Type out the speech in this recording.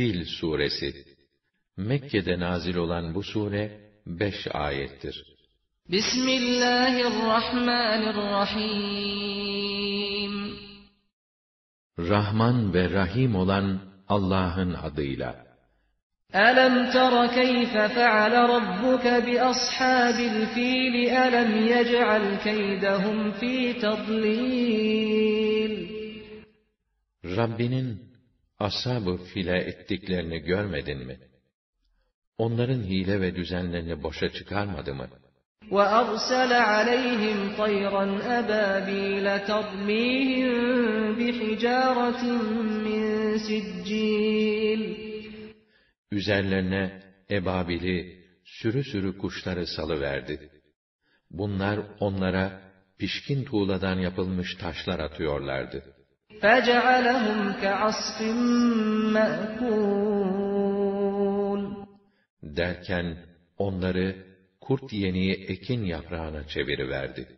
Fil suresi Mekke'de nazil olan bu sure beş ayettir. Bismillahirrahmanirrahim Rahman ve Rahim olan Allah'ın adıyla. أَلَمْ تَرَ كَيْفَ فَعَلَ رَبُّكَ بِأَصْحَابِ الْفِيلِ أَلَمْ يَجْعَلْ كَيْدَهُمْ فِي تَضْلِيلٍ Rabbinin ashab-ı file ettiklerini görmedin mi? Onların hile ve düzenlerini boşa çıkarmadı mı? وَأَرْسَلَ عَلَيْهِمْ طَيْرًا أَبَابِيلَ تَرْمِيهِمْ بِحِجَارَةٍ مِّن سِجِّيلٍ Üzerlerine ebabili, sürü sürü kuşları salıverdi. Bunlar onlara pişkin tuğladan yapılmış taşlar atıyorlardı. فَجَعَلَهُمْ كَعَصْفٍ مَأْكُولٍ Derken onları kurt yeniği ekin yaprağına çeviriverdi.